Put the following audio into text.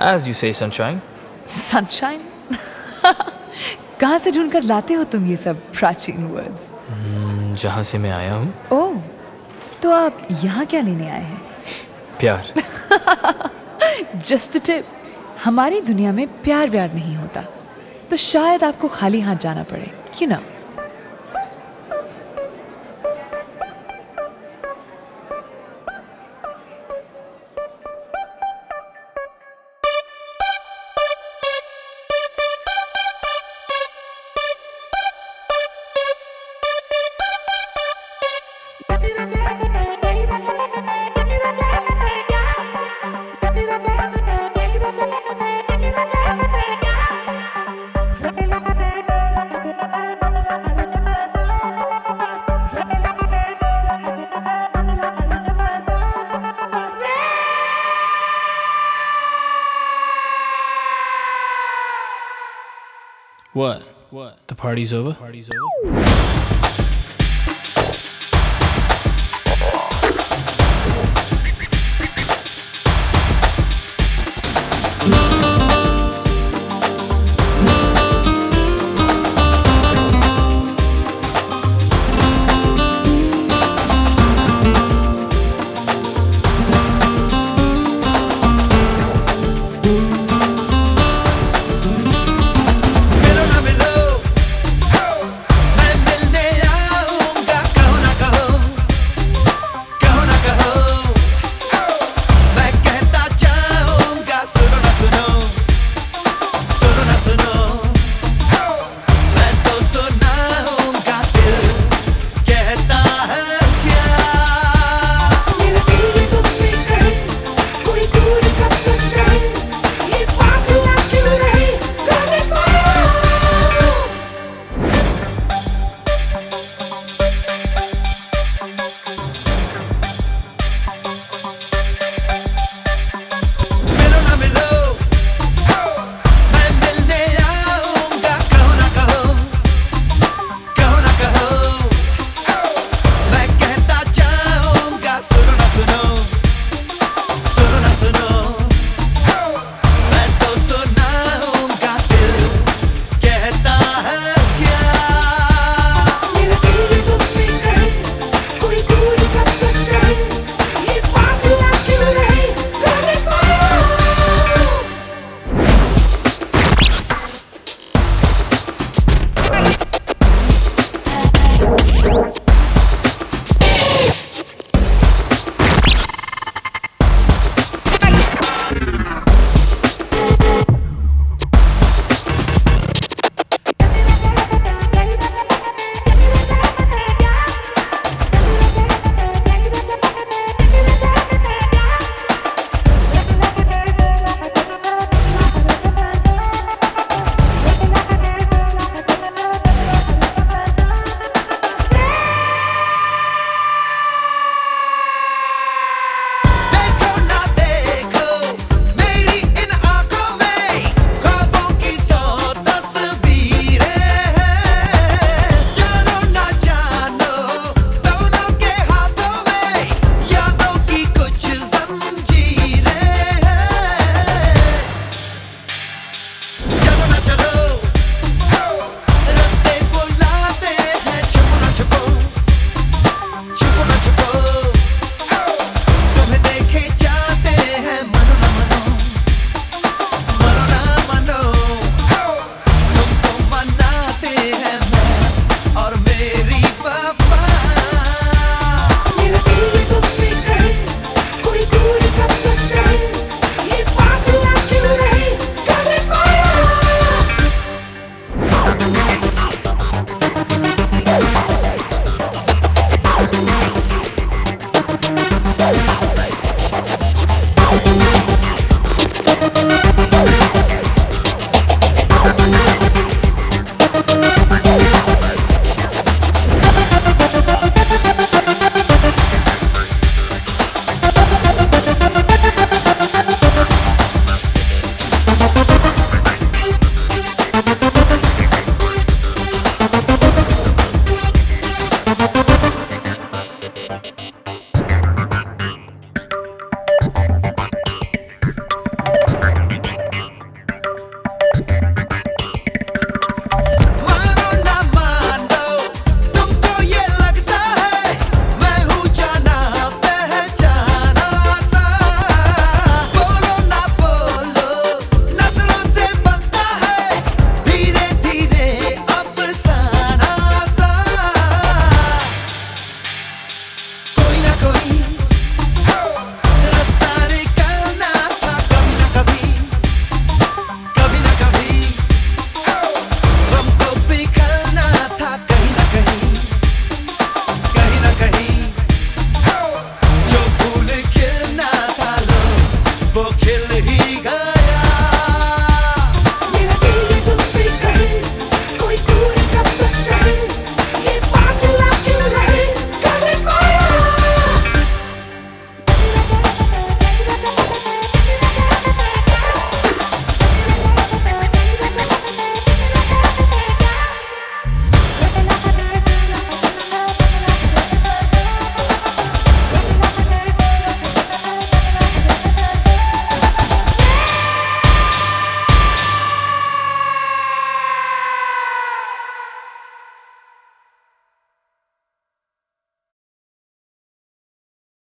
As you say, sunshine. Sunshine कहाँ से ढूंढकर लाते हो तुम ये सब प्राचीन वर्ड्स जहाँ से मैं आया हूँ। ओह तो आप यहाँ क्या लेने आए हैं? प्यार। जस्ट टिप हमारी दुनिया में प्यार व्यार नहीं होता तो शायद आपको खाली हाथ जाना पड़े क्यों ना What? What? The party's over? Party's over?